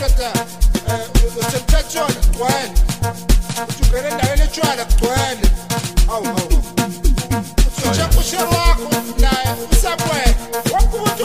kaka usemtatshona kugcwale uthi ungena endaweni etshwala kugcwale awu awu uthi ushebushe wakho naye usakwela wakho ukuthi